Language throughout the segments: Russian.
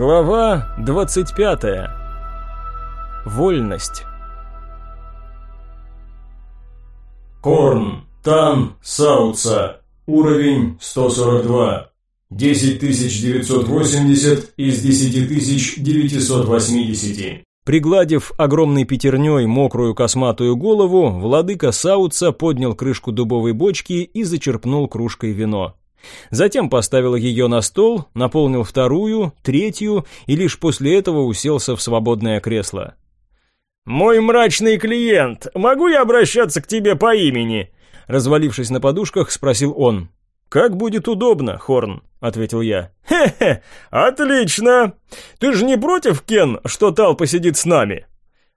Глава 25. Вольность. Корн, Тан, Сауца. Уровень 142. 10980 из 10980. Пригладив огромной пятерней мокрую косматую голову, владыка Сауца поднял крышку дубовой бочки и зачерпнул кружкой вино. Затем поставил ее на стол, наполнил вторую, третью и лишь после этого уселся в свободное кресло. «Мой мрачный клиент, могу я обращаться к тебе по имени?» Развалившись на подушках, спросил он. «Как будет удобно, Хорн», — ответил я. «Хе-хе, отлично! Ты же не против, Кен, что Тал посидит с нами?»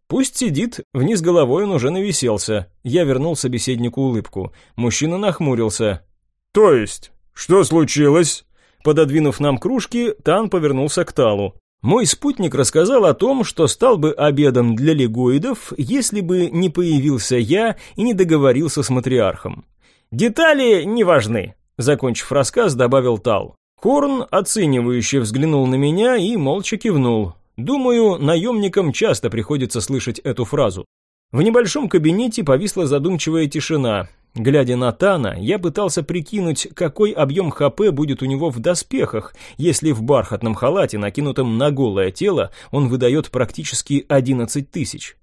«Пусть сидит, вниз головой он уже нависелся». Я вернул собеседнику улыбку. Мужчина нахмурился. «То есть? Что случилось?» Пододвинув нам кружки, Тан повернулся к Талу. Мой спутник рассказал о том, что стал бы обедом для легоидов, если бы не появился я и не договорился с матриархом. «Детали не важны», Закончив рассказ, добавил Тал. Хорн оценивающе взглянул на меня и молча кивнул. Думаю, наемникам часто приходится слышать эту фразу. В небольшом кабинете повисла задумчивая тишина. Глядя на Тана, я пытался прикинуть, какой объем ХП будет у него в доспехах, если в бархатном халате, накинутом на голое тело, он выдает практически 11 тысяч.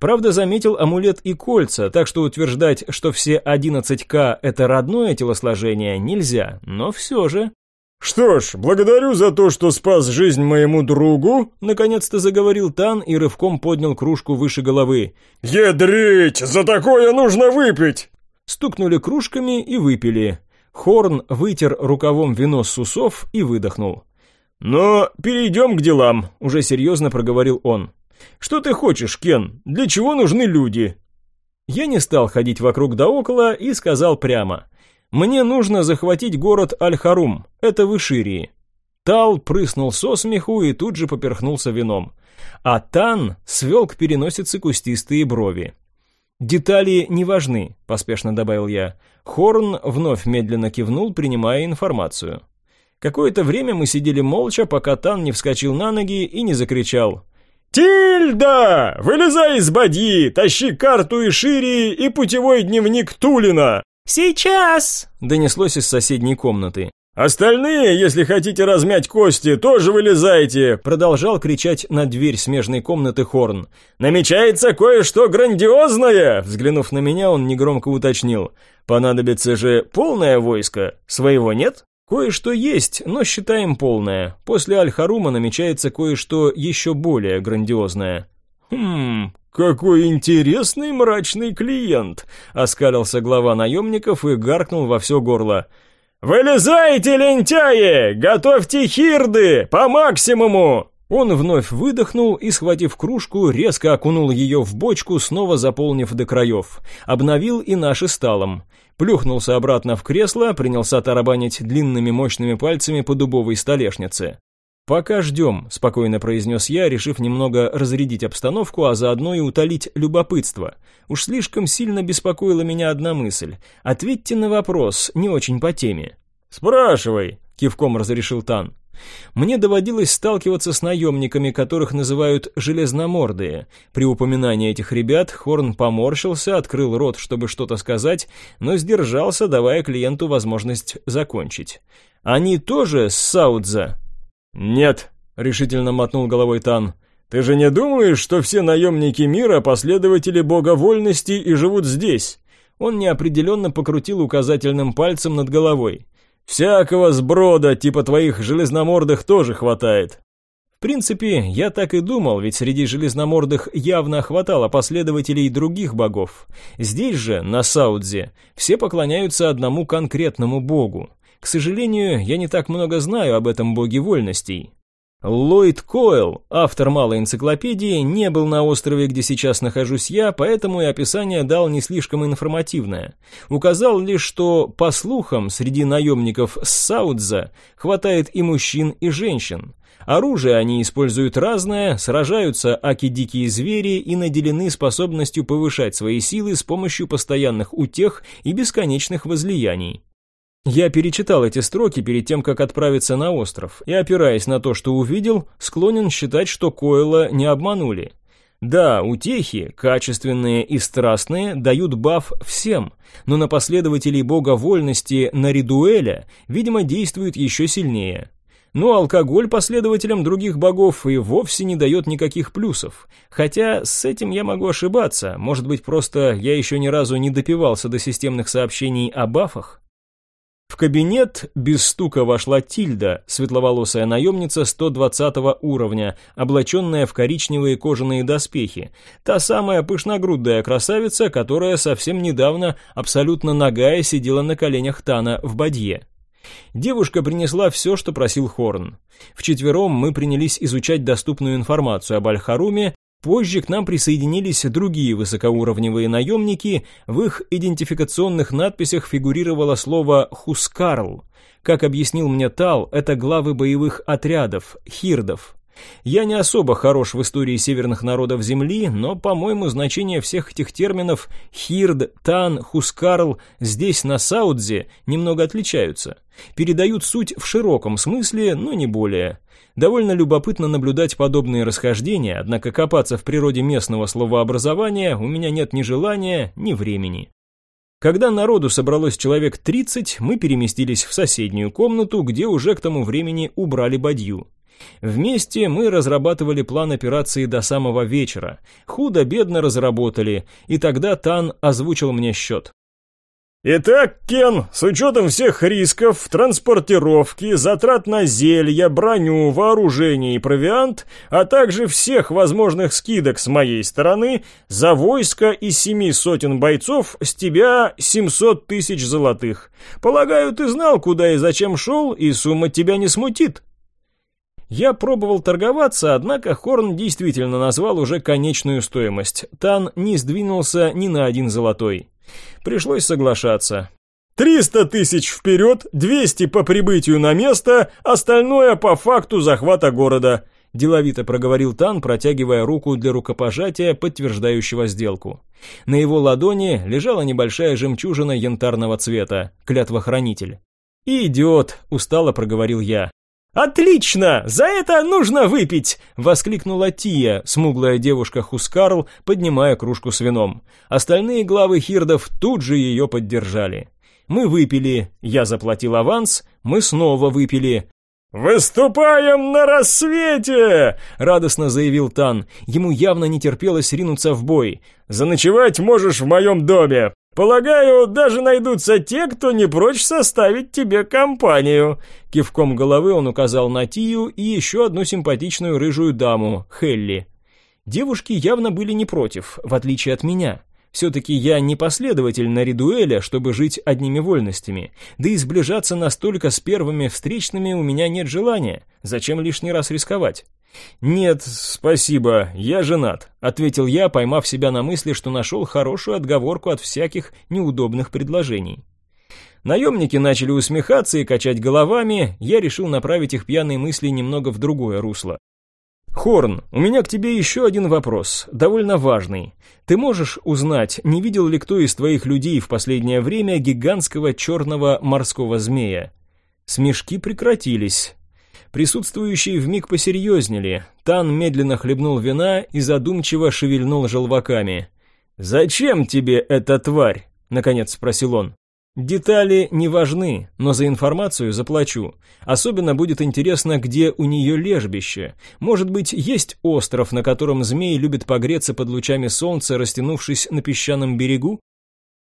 Правда, заметил амулет и кольца, так что утверждать, что все 11К это родное телосложение, нельзя, но все же... «Что ж, благодарю за то, что спас жизнь моему другу», наконец-то заговорил Тан и рывком поднял кружку выше головы. «Ядрить! За такое нужно выпить!» Стукнули кружками и выпили. Хорн вытер рукавом вино с усов и выдохнул. «Но перейдем к делам», — уже серьезно проговорил он. Что ты хочешь, Кен? Для чего нужны люди?» Я не стал ходить вокруг да около и сказал прямо. «Мне нужно захватить город Аль-Харум, это в Иширии». Тал прыснул со смеху и тут же поперхнулся вином. А Тан свел к переносице кустистые брови. «Детали не важны», — поспешно добавил я. Хорн вновь медленно кивнул, принимая информацию. Какое-то время мы сидели молча, пока Тан не вскочил на ноги и не закричал. «Тильда! Вылезай из бадьи, тащи карту и шире и путевой дневник Тулина!» «Сейчас!» — донеслось из соседней комнаты. «Остальные, если хотите размять кости, тоже вылезайте!» Продолжал кричать на дверь смежной комнаты Хорн. «Намечается кое-что грандиозное!» Взглянув на меня, он негромко уточнил. «Понадобится же полное войско. Своего нет?» Кое-что есть, но считаем полное. После Аль-Харума намечается кое-что еще более грандиозное. Хм, какой интересный мрачный клиент, оскалился глава наемников и гаркнул во все горло. «Вылезайте, лентяи! Готовьте хирды! По максимуму!» Он вновь выдохнул и, схватив кружку, резко окунул ее в бочку, снова заполнив до краев. Обновил и наши сталом. Плюхнулся обратно в кресло, принялся тарабанить длинными мощными пальцами по дубовой столешнице. «Пока ждем», — спокойно произнес я, решив немного разрядить обстановку, а заодно и утолить любопытство. Уж слишком сильно беспокоила меня одна мысль. «Ответьте на вопрос, не очень по теме». «Спрашивай», — кивком разрешил Тан. Мне доводилось сталкиваться с наемниками, которых называют «железномордые». При упоминании этих ребят Хорн поморщился, открыл рот, чтобы что-то сказать, но сдержался, давая клиенту возможность закончить. «Они тоже с Саудза?» «Нет», — решительно мотнул головой Тан. «Ты же не думаешь, что все наемники мира — последователи бога вольности и живут здесь?» Он неопределенно покрутил указательным пальцем над головой. Всякого сброда, типа твоих железномордых, тоже хватает. В принципе, я так и думал, ведь среди железномордых явно хватало последователей других богов. Здесь же, на Саудзе, все поклоняются одному конкретному богу. К сожалению, я не так много знаю об этом боге вольностей. Ллойд Койл, автор малой энциклопедии, не был на острове, где сейчас нахожусь я, поэтому и описание дал не слишком информативное. Указал лишь, что, по слухам, среди наемников с Саудза хватает и мужчин, и женщин. Оружие они используют разное, сражаются аки-дикие звери и наделены способностью повышать свои силы с помощью постоянных утех и бесконечных возлияний. Я перечитал эти строки перед тем, как отправиться на остров, и, опираясь на то, что увидел, склонен считать, что Койла не обманули. Да, утехи, качественные и страстные, дают баф всем, но на последователей бога вольности на Ридуэля, видимо, действует еще сильнее. Но алкоголь последователям других богов и вовсе не дает никаких плюсов. Хотя с этим я могу ошибаться, может быть просто я еще ни разу не допивался до системных сообщений о бафах? В кабинет без стука вошла Тильда, светловолосая наемница 120 уровня, облаченная в коричневые кожаные доспехи. Та самая пышногрудая красавица, которая совсем недавно абсолютно нагая сидела на коленях Тана в бадье. Девушка принесла все, что просил Хорн. Вчетвером мы принялись изучать доступную информацию об Аль-Харуме, Позже к нам присоединились другие высокоуровневые наемники, в их идентификационных надписях фигурировало слово «Хускарл». Как объяснил мне Тал, это главы боевых отрядов, хирдов. Я не особо хорош в истории северных народов Земли, но, по-моему, значение всех этих терминов «хирд», «тан», «хускарл» здесь, на Саудзе, немного отличаются. Передают суть в широком смысле, но не более. Довольно любопытно наблюдать подобные расхождения, однако копаться в природе местного словообразования у меня нет ни желания, ни времени. Когда народу собралось человек 30, мы переместились в соседнюю комнату, где уже к тому времени убрали бадью. Вместе мы разрабатывали план операции до самого вечера. Худо-бедно разработали, и тогда Тан озвучил мне счет. Итак, Кен, с учетом всех рисков, транспортировки, затрат на зелья, броню, вооружение и провиант, а также всех возможных скидок с моей стороны, за войско из семи сотен бойцов с тебя 700 тысяч золотых. Полагаю, ты знал, куда и зачем шел, и сумма тебя не смутит. Я пробовал торговаться, однако Хорн действительно назвал уже конечную стоимость. Тан не сдвинулся ни на один золотой. Пришлось соглашаться. «Триста тысяч вперед, двести по прибытию на место, остальное по факту захвата города», деловито проговорил Тан, протягивая руку для рукопожатия, подтверждающего сделку. На его ладони лежала небольшая жемчужина янтарного цвета, клятвохранитель. «Идет», — устало проговорил я. «Отлично! За это нужно выпить!» — воскликнула Тия, смуглая девушка Хускарл, поднимая кружку с вином. Остальные главы хирдов тут же ее поддержали. Мы выпили, я заплатил аванс, мы снова выпили. «Выступаем на рассвете!» — радостно заявил Тан. Ему явно не терпелось ринуться в бой. «Заночевать можешь в моем доме. Полагаю, даже найдутся те, кто не прочь составить тебе компанию». Кивком головы он указал на Тию и еще одну симпатичную рыжую даму, Хелли. Девушки явно были не против, в отличие от меня. Все-таки я не последователь на Ридуэля, чтобы жить одними вольностями. Да и сближаться настолько с первыми встречными у меня нет желания. Зачем лишний раз рисковать? «Нет, спасибо, я женат», — ответил я, поймав себя на мысли, что нашел хорошую отговорку от всяких неудобных предложений. Наемники начали усмехаться и качать головами, я решил направить их пьяные мысли немного в другое русло. «Хорн, у меня к тебе еще один вопрос, довольно важный. Ты можешь узнать, не видел ли кто из твоих людей в последнее время гигантского черного морского змея?» Смешки прекратились. Присутствующие вмиг посерьезнели. Тан медленно хлебнул вина и задумчиво шевельнул желваками. «Зачем тебе эта тварь?» — наконец спросил он. «Детали не важны, но за информацию заплачу. Особенно будет интересно, где у нее лежбище. Может быть, есть остров, на котором змей любит погреться под лучами солнца, растянувшись на песчаном берегу?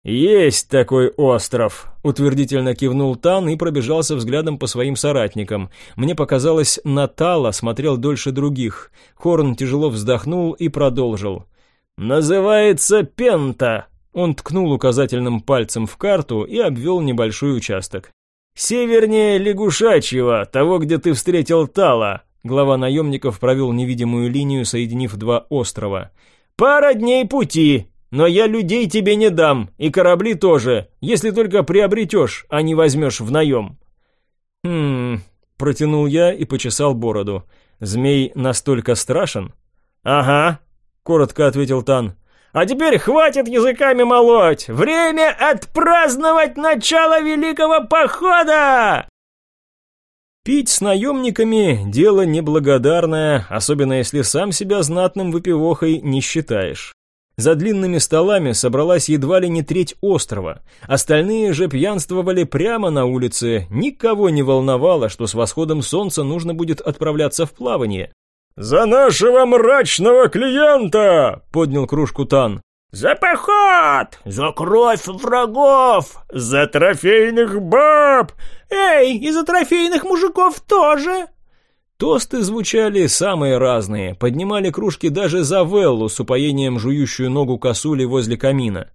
«Есть такой остров», — утвердительно кивнул Тан и пробежался взглядом по своим соратникам. Мне показалось, Натала смотрел дольше других. Хорн тяжело вздохнул и продолжил. «Называется Пента». Он ткнул указательным пальцем в карту и обвел небольшой участок. «Севернее лягушачьего, того, где ты встретил Тала». Глава наемников провел невидимую линию, соединив два острова. «Пара дней пути, но я людей тебе не дам, и корабли тоже, если только приобретешь, а не возьмешь в наем». «Хм...» — протянул я и почесал бороду. «Змей настолько страшен?» «Ага», — коротко ответил Тан. А теперь хватит языками молоть! Время отпраздновать начало Великого Похода!» Пить с наемниками – дело неблагодарное, особенно если сам себя знатным выпивохой не считаешь. За длинными столами собралась едва ли не треть острова. Остальные же пьянствовали прямо на улице. Никого не волновало, что с восходом солнца нужно будет отправляться в плавание. «За нашего мрачного клиента!» — поднял кружку Тан. «За поход! За кровь врагов! За трофейных баб! Эй, и за трофейных мужиков тоже!» Тосты звучали самые разные, поднимали кружки даже за Веллу с упоением жующую ногу косули возле камина.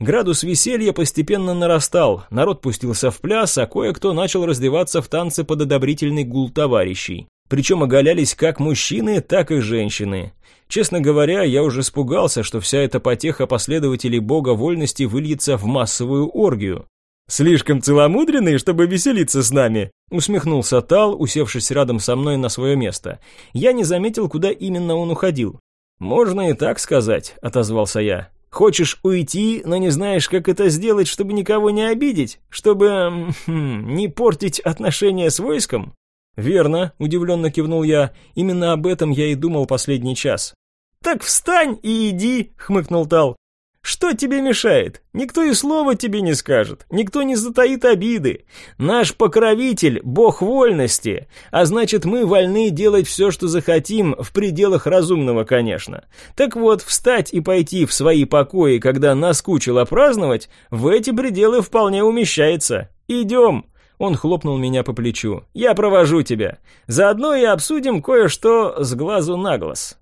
Градус веселья постепенно нарастал, народ пустился в пляс, а кое-кто начал раздеваться в танце под одобрительный гул товарищей. Причем оголялись как мужчины, так и женщины. Честно говоря, я уже испугался, что вся эта потеха последователей бога вольности выльется в массовую оргию. «Слишком целомудренный, чтобы веселиться с нами», усмехнулся Тал, усевшись рядом со мной на свое место. Я не заметил, куда именно он уходил. «Можно и так сказать», — отозвался я. «Хочешь уйти, но не знаешь, как это сделать, чтобы никого не обидеть? Чтобы... Хм, не портить отношения с войском?» «Верно», — удивленно кивнул я. «Именно об этом я и думал последний час». «Так встань и иди», — хмыкнул Тал. «Что тебе мешает? Никто и слова тебе не скажет, никто не затаит обиды. Наш покровитель — бог вольности, а значит, мы вольны делать все, что захотим, в пределах разумного, конечно. Так вот, встать и пойти в свои покои, когда наскучило праздновать, в эти пределы вполне умещается. Идем!» Он хлопнул меня по плечу. «Я провожу тебя. Заодно и обсудим кое-что с глазу на глаз».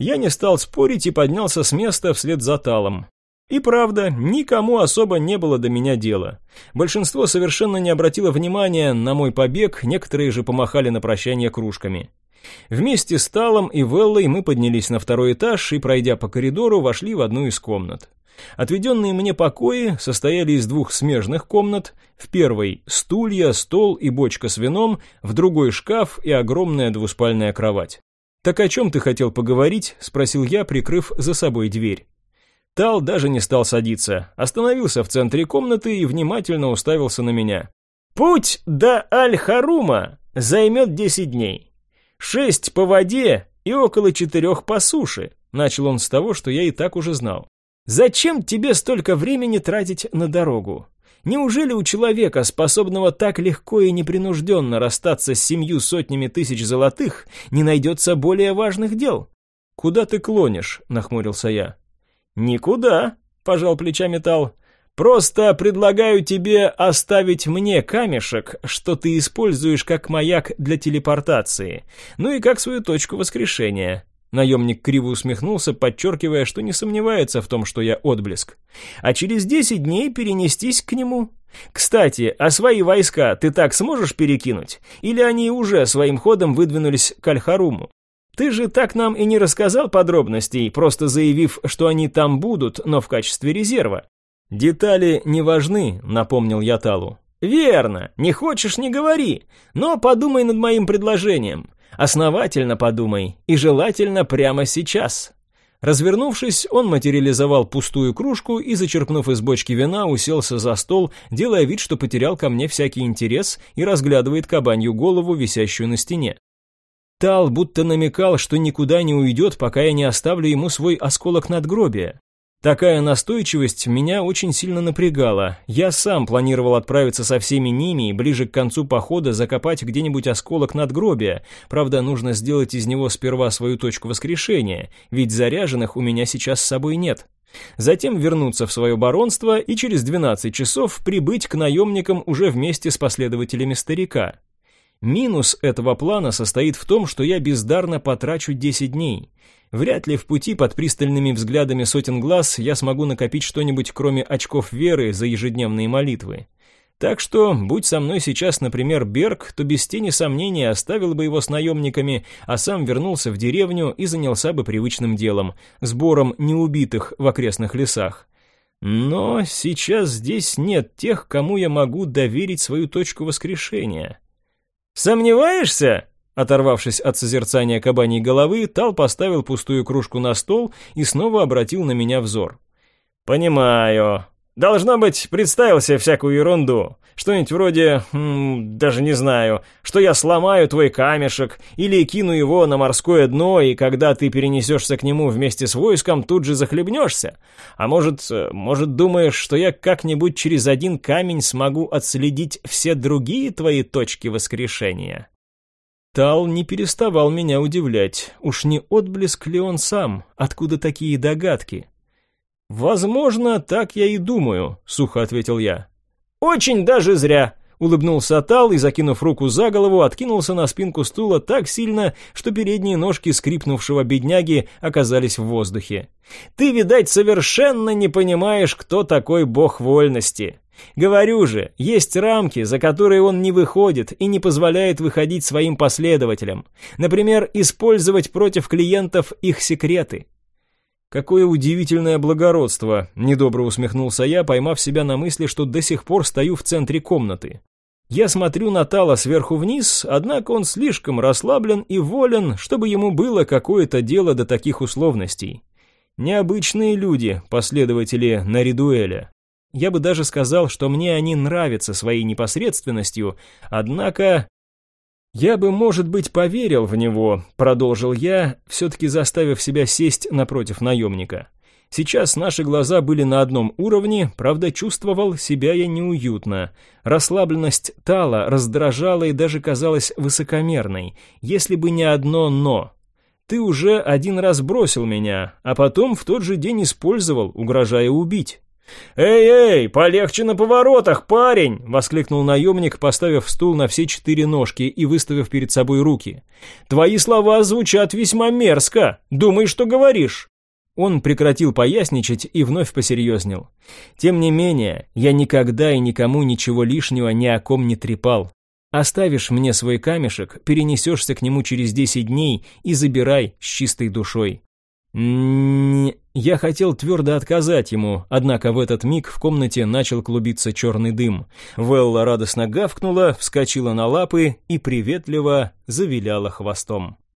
Я не стал спорить и поднялся с места вслед за Талом. И правда, никому особо не было до меня дела. Большинство совершенно не обратило внимания на мой побег, некоторые же помахали на прощание кружками. Вместе с Талом и Веллой мы поднялись на второй этаж и, пройдя по коридору, вошли в одну из комнат. Отведенные мне покои состояли из двух смежных комнат. В первой – стулья, стол и бочка с вином, в другой – шкаф и огромная двуспальная кровать. «Так о чем ты хотел поговорить?» – спросил я, прикрыв за собой дверь. Тал даже не стал садиться, остановился в центре комнаты и внимательно уставился на меня. «Путь до Аль-Харума займет десять дней. Шесть по воде и около четырех по суше», – начал он с того, что я и так уже знал. Зачем тебе столько времени тратить на дорогу? Неужели у человека, способного так легко и непринужденно расстаться с семью сотнями тысяч золотых, не найдется более важных дел? Куда ты клонишь? нахмурился я. Никуда, пожал плечами Тал. Просто предлагаю тебе оставить мне камешек, что ты используешь как маяк для телепортации, ну и как свою точку воскрешения. Наемник криво усмехнулся, подчеркивая, что не сомневается в том, что я отблеск. «А через десять дней перенестись к нему. Кстати, а свои войска ты так сможешь перекинуть? Или они уже своим ходом выдвинулись к Альхаруму? Ты же так нам и не рассказал подробностей, просто заявив, что они там будут, но в качестве резерва». «Детали не важны», — напомнил я Талу. «Верно, не хочешь — не говори, но подумай над моим предложением. Основательно подумай, и желательно прямо сейчас. Развернувшись, он материализовал пустую кружку и, зачерпнув из бочки вина, уселся за стол, делая вид, что потерял ко мне всякий интерес и разглядывает кабанью голову, висящую на стене. Тал будто намекал, что никуда не уйдет, пока я не оставлю ему свой осколок надгробия. Такая настойчивость меня очень сильно напрягала. Я сам планировал отправиться со всеми ними и ближе к концу похода закопать где-нибудь осколок надгробия. Правда, нужно сделать из него сперва свою точку воскрешения, ведь заряженных у меня сейчас с собой нет. Затем вернуться в свое баронство и через 12 часов прибыть к наемникам уже вместе с последователями старика. Минус этого плана состоит в том, что я бездарно потрачу 10 дней. Вряд ли в пути под пристальными взглядами сотен глаз я смогу накопить что-нибудь, кроме очков веры за ежедневные молитвы. Так что, будь со мной сейчас, например, Берг, то без тени сомнения оставил бы его с наемниками, а сам вернулся в деревню и занялся бы привычным делом – сбором неубитых в окрестных лесах. Но сейчас здесь нет тех, кому я могу доверить свою точку воскрешения. «Сомневаешься?» Оторвавшись от созерцания кабаней головы, Тал поставил пустую кружку на стол и снова обратил на меня взор. «Понимаю. Должно быть, представил себе всякую ерунду. Что-нибудь вроде, м, даже не знаю, что я сломаю твой камешек или кину его на морское дно, и когда ты перенесешься к нему вместе с войском, тут же захлебнешься. А может, может думаешь, что я как-нибудь через один камень смогу отследить все другие твои точки воскрешения? Тал не переставал меня удивлять. Уж не отблеск ли он сам? Откуда такие догадки? «Возможно, так я и думаю», — сухо ответил я. «Очень даже зря», — улыбнулся Атал и, закинув руку за голову, откинулся на спинку стула так сильно, что передние ножки скрипнувшего бедняги оказались в воздухе. «Ты, видать, совершенно не понимаешь, кто такой бог вольности. Говорю же, есть рамки, за которые он не выходит и не позволяет выходить своим последователям. Например, использовать против клиентов их секреты. «Какое удивительное благородство!» – недобро усмехнулся я, поймав себя на мысли, что до сих пор стою в центре комнаты. Я смотрю на Тала сверху вниз, однако он слишком расслаблен и волен, чтобы ему было какое-то дело до таких условностей. Необычные люди, последователи Наридуэля. Я бы даже сказал, что мне они нравятся своей непосредственностью, однако «Я бы, может быть, поверил в него», — продолжил я, все-таки заставив себя сесть напротив наемника. Сейчас наши глаза были на одном уровне, правда, чувствовал себя я неуютно. Расслабленность Тала раздражала и даже казалась высокомерной, если бы не одно «но». Ты уже один раз бросил меня, а потом в тот же день использовал, угрожая убить. «Эй-эй, полегче на поворотах, парень!» — воскликнул наемник, поставив стул на все четыре ножки и выставив перед собой руки. «Твои слова звучат весьма мерзко. Думай, что говоришь». Он прекратил поясничать и вновь посерьезнел. «Тем не менее, я никогда и никому ничего лишнего ни о ком не трепал. Оставишь мне свой камешек, перенесешься к нему через десять дней и забирай с чистой душой. Я хотел твердо отказать ему, однако в этот миг в комнате начал клубиться черный дым. Велла радостно гавкнула, вскочила на лапы и приветливо завиляла хвостом.